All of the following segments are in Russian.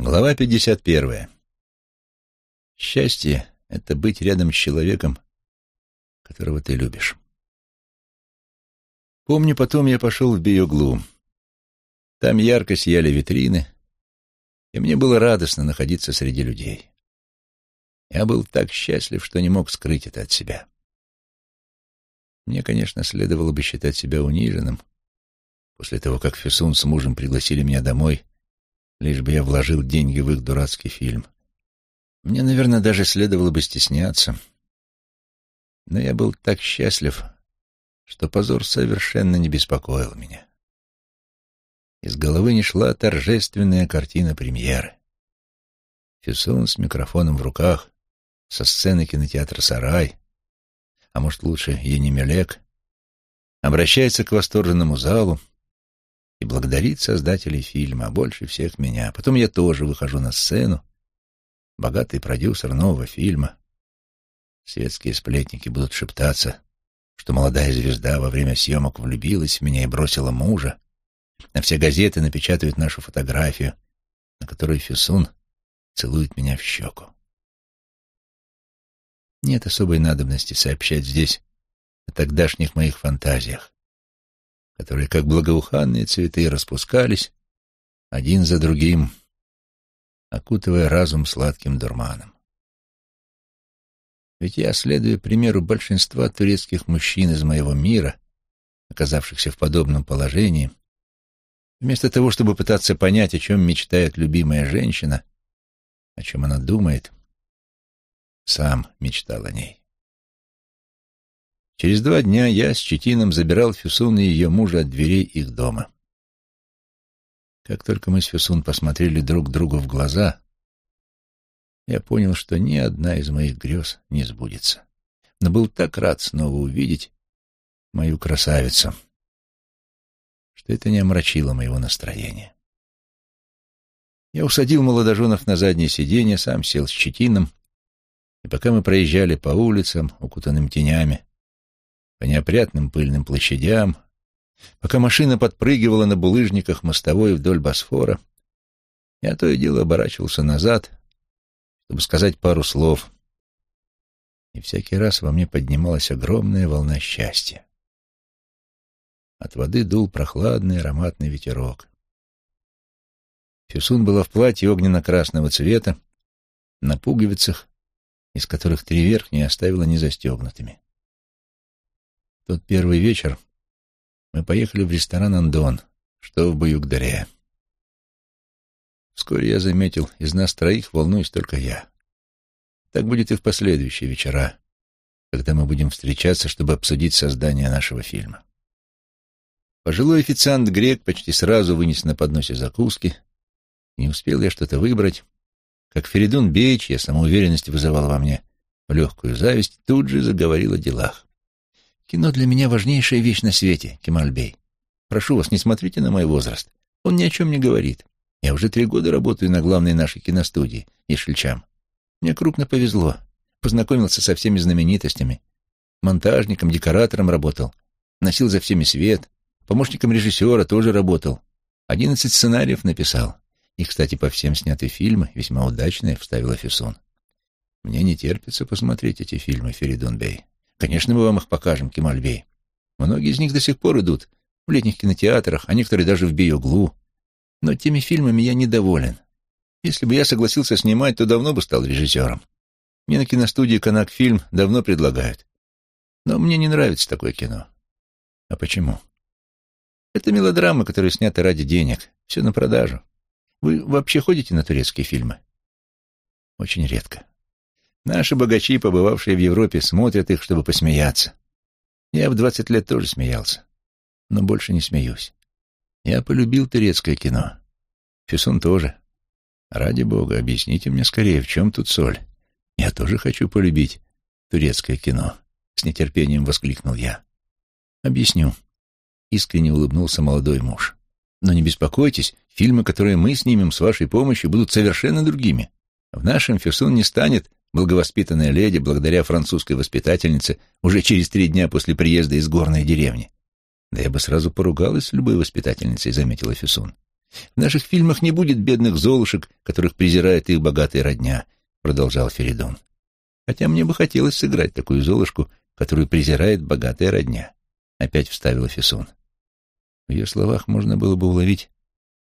Глава 51. Счастье — это быть рядом с человеком, которого ты любишь. Помню, потом я пошел в биоглу. Там ярко сияли витрины, и мне было радостно находиться среди людей. Я был так счастлив, что не мог скрыть это от себя. Мне, конечно, следовало бы считать себя униженным после того, как Фесун с мужем пригласили меня домой лишь бы я вложил деньги в их дурацкий фильм. Мне, наверное, даже следовало бы стесняться. Но я был так счастлив, что позор совершенно не беспокоил меня. Из головы не шла торжественная картина премьеры. Фюсон с микрофоном в руках, со сцены кинотеатра «Сарай», а может лучше Енимелек, обращается к восторженному залу, и благодарит создателей фильма, а больше всех меня. Потом я тоже выхожу на сцену, богатый продюсер нового фильма. Светские сплетники будут шептаться, что молодая звезда во время съемок влюбилась в меня и бросила мужа, а все газеты напечатают нашу фотографию, на которой Фюсун целует меня в щеку. Нет особой надобности сообщать здесь о тогдашних моих фантазиях которые, как благоуханные цветы, распускались один за другим, окутывая разум сладким дурманом. Ведь я, следуя примеру большинства турецких мужчин из моего мира, оказавшихся в подобном положении, вместо того, чтобы пытаться понять, о чем мечтает любимая женщина, о чем она думает, сам мечтал о ней. Через два дня я с Четином забирал Фюсун и ее мужа от дверей их дома. Как только мы с Фюсун посмотрели друг другу в глаза, я понял, что ни одна из моих грез не сбудется. Но был так рад снова увидеть мою красавицу, что это не омрачило моего настроения. Я усадил молодоженов на заднее сиденье, сам сел с Четином, и пока мы проезжали по улицам, укутанным тенями, по неопрятным пыльным площадям, пока машина подпрыгивала на булыжниках мостовой вдоль Босфора, я то и дело оборачивался назад, чтобы сказать пару слов, и всякий раз во мне поднималась огромная волна счастья. От воды дул прохладный ароматный ветерок. Фюсун была в платье огненно-красного цвета, на пуговицах, из которых три верхние оставила незастегнутыми тот первый вечер мы поехали в ресторан «Андон», что в Баюкдаре. Вскоре я заметил, из нас троих волнуюсь только я. Так будет и в последующие вечера, когда мы будем встречаться, чтобы обсудить создание нашего фильма. Пожилой официант Грек почти сразу вынес на подносе закуски. Не успел я что-то выбрать, как Феридун Бейч, я самоуверенность вызывал во мне легкую зависть, тут же заговорил о делах. Кино для меня важнейшая вещь на свете, Кемальбей. Прошу вас, не смотрите на мой возраст. Он ни о чем не говорит. Я уже три года работаю на главной нашей киностудии, Ишельчам. Мне крупно повезло. Познакомился со всеми знаменитостями. Монтажником, декоратором работал. Носил за всеми свет. Помощником режиссера тоже работал. Одиннадцать сценариев написал. И, кстати, по всем сняты фильмы, весьма удачные, вставил Фисун. Мне не терпится посмотреть эти фильмы, Феридун Бей. Конечно, мы вам их покажем, Кемальбей. Многие из них до сих пор идут в летних кинотеатрах, а некоторые даже в биоглу. Но теми фильмами я недоволен. Если бы я согласился снимать, то давно бы стал режиссером. Мне на киностудии «Канак Фильм» давно предлагают. Но мне не нравится такое кино. А почему? Это мелодрамы, которые сняты ради денег. Все на продажу. Вы вообще ходите на турецкие фильмы? Очень редко. Наши богачи, побывавшие в Европе, смотрят их, чтобы посмеяться. Я в двадцать лет тоже смеялся, но больше не смеюсь. Я полюбил турецкое кино. Фисун тоже. Ради бога, объясните мне скорее, в чем тут соль. Я тоже хочу полюбить турецкое кино. С нетерпением воскликнул я. Объясню. Искренне улыбнулся молодой муж. Но не беспокойтесь, фильмы, которые мы снимем с вашей помощью, будут совершенно другими. В нашем Фисун не станет благовоспитанная леди, благодаря французской воспитательнице, уже через три дня после приезда из горной деревни. Да я бы сразу поругалась с любой воспитательницей, заметила Фисун. В наших фильмах не будет бедных золушек, которых презирает их богатая родня, продолжал Феридон. Хотя мне бы хотелось сыграть такую золушку, которую презирает богатая родня. Опять вставила Фисун. В ее словах можно было бы уловить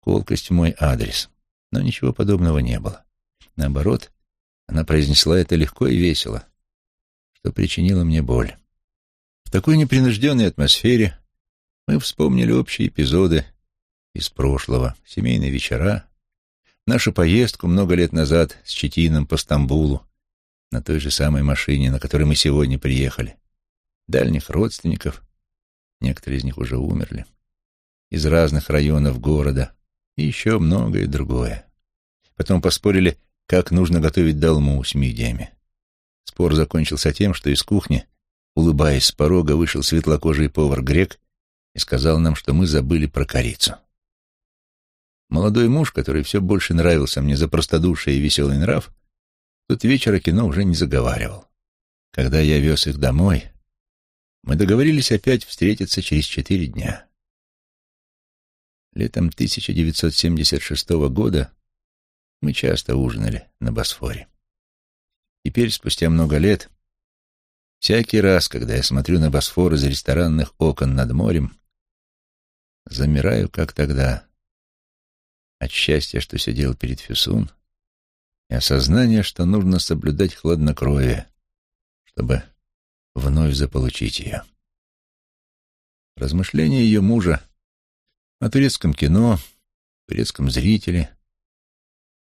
колкость в мой адрес, но ничего подобного не было. Наоборот, она произнесла это легко и весело, что причинило мне боль. В такой непринужденной атмосфере мы вспомнили общие эпизоды из прошлого, семейные вечера, нашу поездку много лет назад с Четином по Стамбулу на той же самой машине, на которой мы сегодня приехали, дальних родственников, некоторые из них уже умерли, из разных районов города и еще многое другое. Потом поспорили, как нужно готовить долму с мидиями. Спор закончился тем, что из кухни, улыбаясь с порога, вышел светлокожий повар-грек и сказал нам, что мы забыли про корицу. Молодой муж, который все больше нравился мне за простодушие и веселый нрав, тот вечер о кино уже не заговаривал. Когда я вез их домой, мы договорились опять встретиться через четыре дня. Летом 1976 года мы часто ужинали на Босфоре. Теперь, спустя много лет, всякий раз, когда я смотрю на Босфор из ресторанных окон над морем, замираю, как тогда, от счастья, что сидел перед Фюсун, и осознания, что нужно соблюдать хладнокровие, чтобы вновь заполучить ее. Размышления ее мужа о турецком кино, турецком зрителе,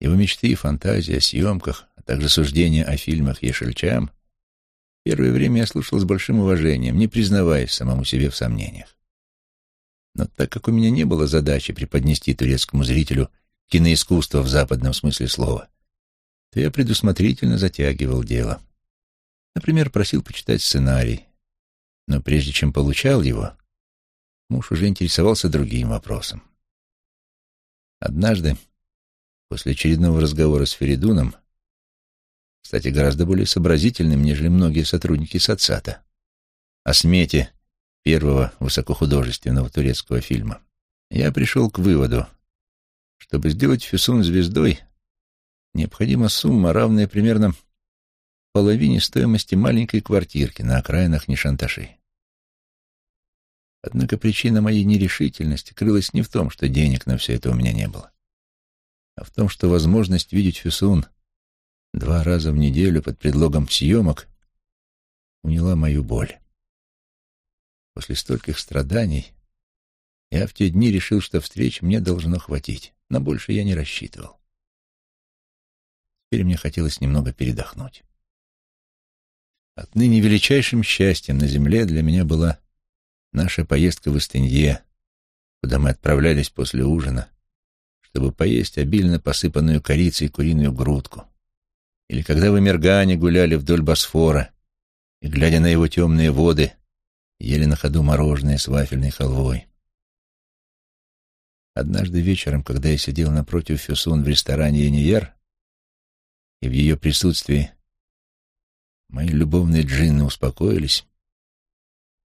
его мечты и фантазии о съемках, а также суждения о фильмах Ешельчам, первое время я слушал с большим уважением, не признаваясь самому себе в сомнениях. Но так как у меня не было задачи преподнести турецкому зрителю киноискусство в западном смысле слова, то я предусмотрительно затягивал дело. Например, просил почитать сценарий, но прежде чем получал его, муж уже интересовался другим вопросом. Однажды, после очередного разговора с Феридуном, кстати, гораздо более сообразительным, нежели многие сотрудники Сацата, о смете первого высокохудожественного турецкого фильма, я пришел к выводу, чтобы сделать Фюсун звездой, необходима сумма, равная примерно половине стоимости маленькой квартирки на окраинах Нишанташи. Однако причина моей нерешительности крылась не в том, что денег на все это у меня не было, а в том, что возможность видеть Фюсун два раза в неделю под предлогом съемок уняла мою боль. После стольких страданий я в те дни решил, что встреч мне должно хватить, но больше я не рассчитывал. Теперь мне хотелось немного передохнуть. Отныне величайшим счастьем на земле для меня была наша поездка в Истенье, куда мы отправлялись после ужина, чтобы поесть обильно посыпанную корицей куриную грудку, или когда в Эмергане гуляли вдоль Босфора и, глядя на его темные воды, ели на ходу мороженое с вафельной халвой. Однажды вечером, когда я сидел напротив Фюсун в ресторане Янияр, и в ее присутствии мои любовные джинны успокоились,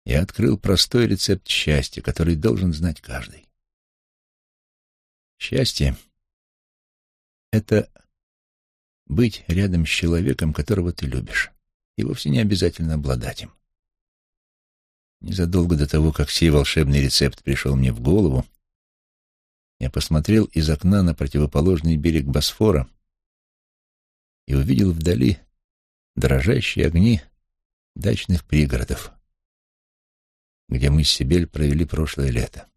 я открыл простой рецепт счастья, который должен знать каждый. Счастье — это быть рядом с человеком, которого ты любишь, и вовсе не обязательно обладать им. Незадолго до того, как сей волшебный рецепт пришел мне в голову, я посмотрел из окна на противоположный берег Босфора и увидел вдали дрожащие огни дачных пригородов где мы с Сибель провели прошлое лето.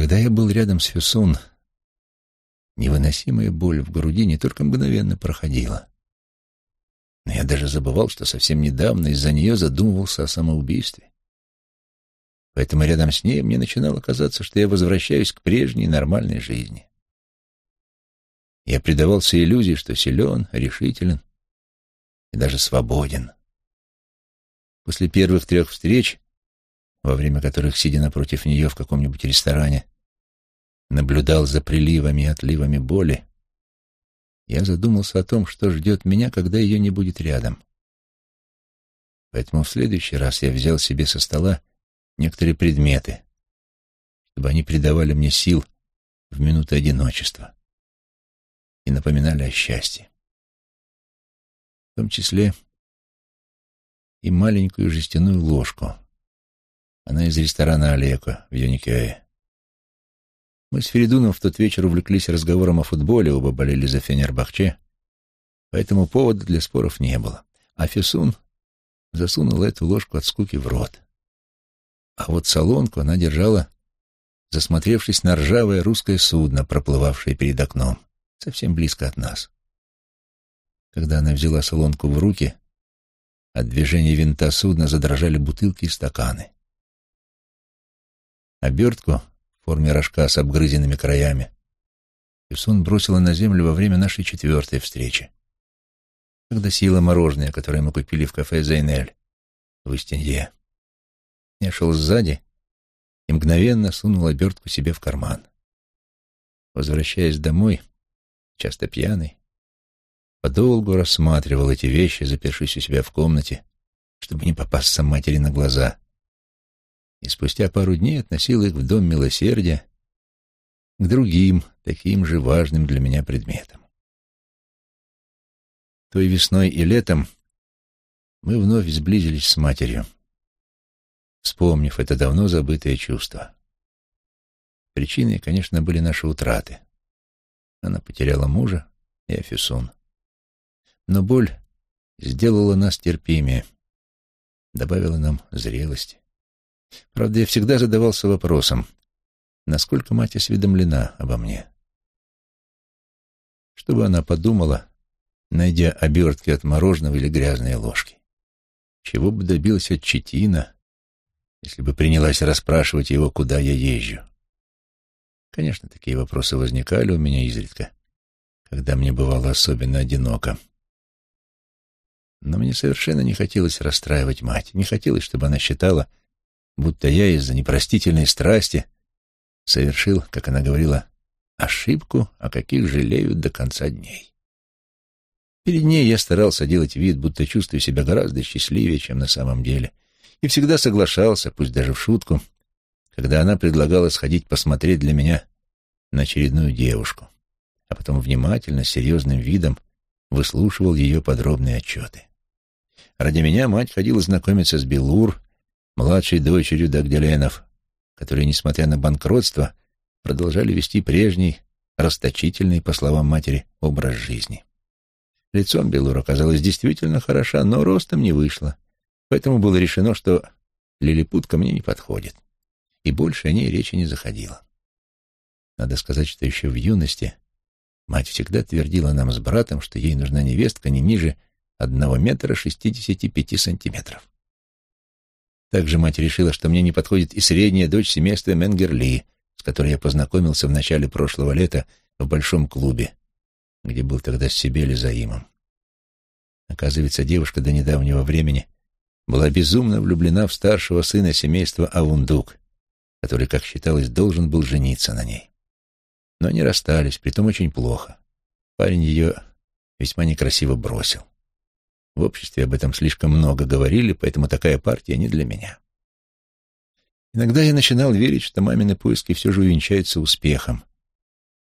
Когда я был рядом с Фюсун, невыносимая боль в груди не только мгновенно проходила, но я даже забывал, что совсем недавно из-за нее задумывался о самоубийстве. Поэтому рядом с ней мне начинало казаться, что я возвращаюсь к прежней нормальной жизни. Я предавался иллюзии, что силен, решителен и даже свободен. После первых трех встреч, во время которых, сидя напротив нее в каком-нибудь ресторане, наблюдал за приливами и отливами боли, я задумался о том, что ждет меня, когда ее не будет рядом. Поэтому в следующий раз я взял себе со стола некоторые предметы, чтобы они придавали мне сил в минуты одиночества и напоминали о счастье. В том числе и маленькую жестяную ложку. Она из ресторана Олега в Юникее. Мы с Феридуном в тот вечер увлеклись разговором о футболе, оба болели за Фенербахче, поэтому повода для споров не было. А Фесун засунула эту ложку от скуки в рот. А вот солонку она держала, засмотревшись на ржавое русское судно, проплывавшее перед окном, совсем близко от нас. Когда она взяла солонку в руки, от движения винта судна задрожали бутылки и стаканы. Обертку форме рожка с обгрызенными краями Юсун бросила на землю во время нашей четвертой встречи, когда съела мороженое, которое мы купили в кафе «Зейнель» в Истинье. Я шел сзади и мгновенно сунул обертку себе в карман. Возвращаясь домой, часто пьяный, подолгу рассматривал эти вещи, запершись у себя в комнате, чтобы не попасться матери на глаза, и спустя пару дней относил их в Дом Милосердия к другим, таким же важным для меня предметам. Той весной и летом мы вновь сблизились с матерью, вспомнив это давно забытое чувство. Причиной, конечно, были наши утраты. Она потеряла мужа и Афисун. Но боль сделала нас терпимее, добавила нам зрелости. Правда, я всегда задавался вопросом, насколько мать осведомлена обо мне. Что бы она подумала, найдя обертки от мороженого или грязные ложки? Чего бы добилась от Четина, если бы принялась расспрашивать его, куда я езжу? Конечно, такие вопросы возникали у меня изредка, когда мне бывало особенно одиноко. Но мне совершенно не хотелось расстраивать мать, не хотелось, чтобы она считала, будто я из-за непростительной страсти совершил, как она говорила, ошибку, о каких жалеют до конца дней. Перед ней я старался делать вид, будто чувствую себя гораздо счастливее, чем на самом деле, и всегда соглашался, пусть даже в шутку, когда она предлагала сходить посмотреть для меня на очередную девушку, а потом внимательно, серьезным видом выслушивал ее подробные отчеты. Ради меня мать ходила знакомиться с Белур, младшей дочерью Дагделенов, которые, несмотря на банкротство, продолжали вести прежний, расточительный, по словам матери, образ жизни. Лицом Белур оказалась действительно хороша, но ростом не вышла, поэтому было решено, что лилипутка мне не подходит, и больше о ней речи не заходило. Надо сказать, что еще в юности мать всегда твердила нам с братом, что ей нужна невестка не ниже одного метра шестидесяти пяти сантиметров. Также мать решила, что мне не подходит и средняя дочь семейства Менгерли, с которой я познакомился в начале прошлого лета в большом клубе, где был тогда с Сибели Заимом. Оказывается, девушка до недавнего времени была безумно влюблена в старшего сына семейства Авундук, который, как считалось, должен был жениться на ней. Но они расстались, притом очень плохо. Парень ее весьма некрасиво бросил. В обществе об этом слишком много говорили, поэтому такая партия не для меня. Иногда я начинал верить, что мамины поиски все же увенчаются успехом,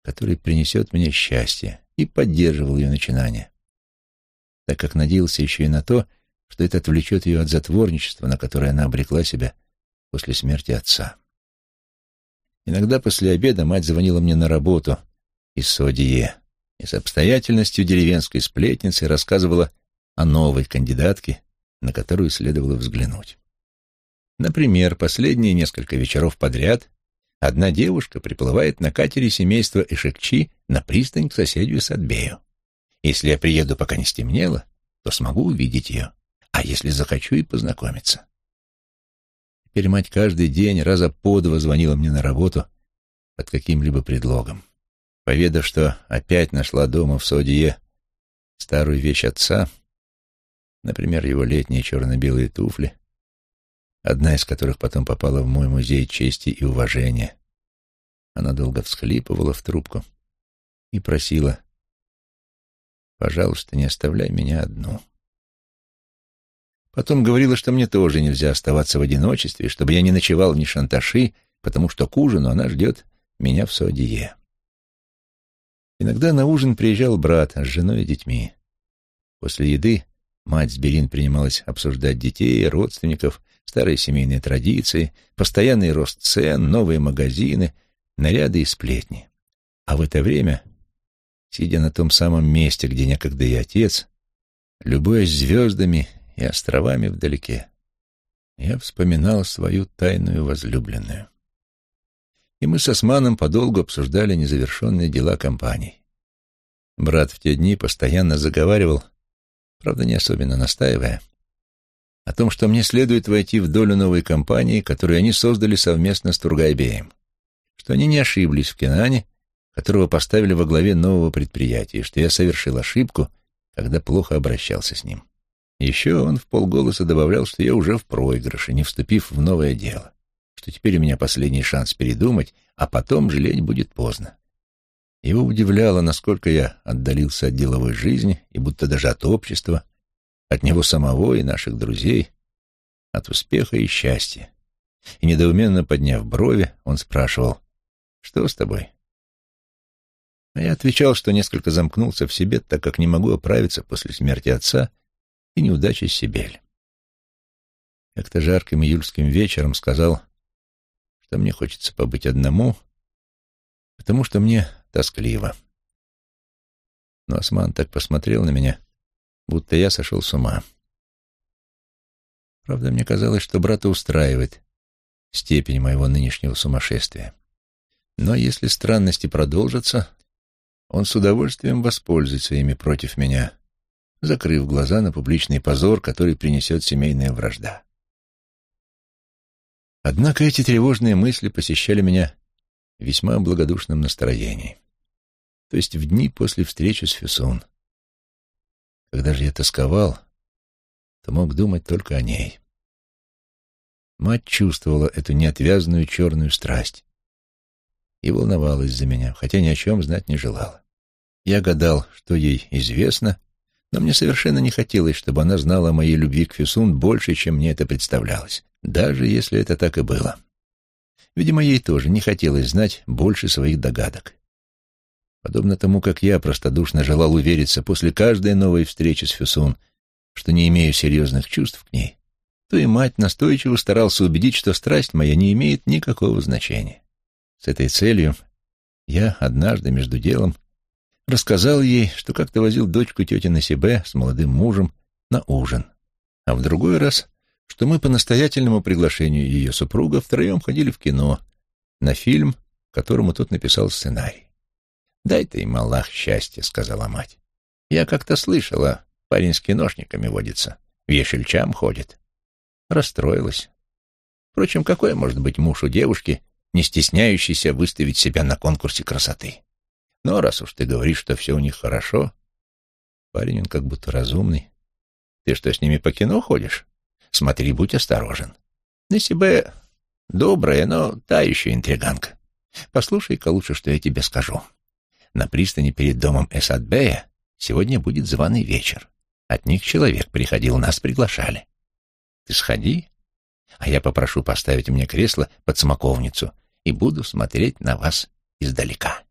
который принесет мне счастье, и поддерживал ее начинание, так как надеялся еще и на то, что это отвлечет ее от затворничества, на которое она обрекла себя после смерти отца. Иногда после обеда мать звонила мне на работу из Содие и с обстоятельностью деревенской сплетницы рассказывала о новой кандидатке, на которую следовало взглянуть. Например, последние несколько вечеров подряд одна девушка приплывает на катере семейства Эшекчи на пристань к соседю Садбею. Если я приеду, пока не стемнело, то смогу увидеть ее, а если захочу и познакомиться. Теперь мать каждый день раза по два звонила мне на работу под каким-либо предлогом. Поведав, что опять нашла дома в Содие старую вещь отца, Например, его летние черно-белые туфли, одна из которых потом попала в мой музей чести и уважения. Она долго всхлипывала в трубку и просила, «Пожалуйста, не оставляй меня одну». Потом говорила, что мне тоже нельзя оставаться в одиночестве, чтобы я не ночевал ни шанташи, потому что к ужину она ждет меня в Суадие. Иногда на ужин приезжал брат с женой и детьми. После еды мать с Берин принималась обсуждать детей, родственников, старые семейные традиции, постоянный рост цен, новые магазины, наряды и сплетни. А в это время, сидя на том самом месте, где некогда и отец, любуясь звездами и островами вдалеке, я вспоминал свою тайную возлюбленную. И мы с Османом подолгу обсуждали незавершенные дела компании. Брат в те дни постоянно заговаривал, правда, не особенно настаивая, о том, что мне следует войти в долю новой компании, которую они создали совместно с Тургайбеем, что они не ошиблись в Кенане, которого поставили во главе нового предприятия, что я совершил ошибку, когда плохо обращался с ним. Еще он в полголоса добавлял, что я уже в проигрыше, не вступив в новое дело, что теперь у меня последний шанс передумать, а потом жалеть будет поздно. Его удивляло, насколько я отдалился от деловой жизни и будто даже от общества, от него самого и наших друзей, от успеха и счастья. И недоуменно подняв брови, он спрашивал, «Что с тобой?» А я отвечал, что несколько замкнулся в себе, так как не могу оправиться после смерти отца и неудачи Сибель. Как-то жарким июльским вечером сказал, что мне хочется побыть одному, потому что мне тоскливо. Но Осман так посмотрел на меня, будто я сошел с ума. Правда, мне казалось, что брата устраивает степень моего нынешнего сумасшествия. Но если странности продолжатся, он с удовольствием воспользуется ими против меня, закрыв глаза на публичный позор, который принесет семейная вражда. Однако эти тревожные мысли посещали меня в весьма благодушном настроении, то есть в дни после встречи с Фюсун. Когда же я тосковал, то мог думать только о ней. Мать чувствовала эту неотвязную черную страсть, и волновалась за меня, хотя ни о чем знать не желала. Я гадал, что ей известно, но мне совершенно не хотелось, чтобы она знала о моей любви к Фюсун больше, чем мне это представлялось, даже если это так и было. Видимо, ей тоже не хотелось знать больше своих догадок. Подобно тому, как я простодушно желал увериться после каждой новой встречи с Фюсун, что не имею серьезных чувств к ней, то и мать настойчиво старался убедить, что страсть моя не имеет никакого значения. С этой целью я однажды между делом рассказал ей, что как-то возил дочку тети Насибе с молодым мужем на ужин, а в другой раз, что мы по настоятельному приглашению ее супруга втроем ходили в кино на фильм, которому тот написал сценарий. «Дай ты им, Аллах, счастье», — сказала мать. «Я как-то слышала, парень с киношниками водится, вешельчам ходит». Расстроилась. Впрочем, какой может быть муж у девушки, не стесняющийся выставить себя на конкурсе красоты. Но раз уж ты говоришь, что все у них хорошо, парень он как будто разумный. Ты что, с ними по кино ходишь? Смотри, будь осторожен. На себе добрая, но та еще интриганка. Послушай-ка лучше, что я тебе скажу. На пристани перед домом Эсадбея сегодня будет званый вечер. От них человек приходил, нас приглашали. Ты сходи, а я попрошу поставить мне кресло под смоковницу и буду смотреть на вас издалека.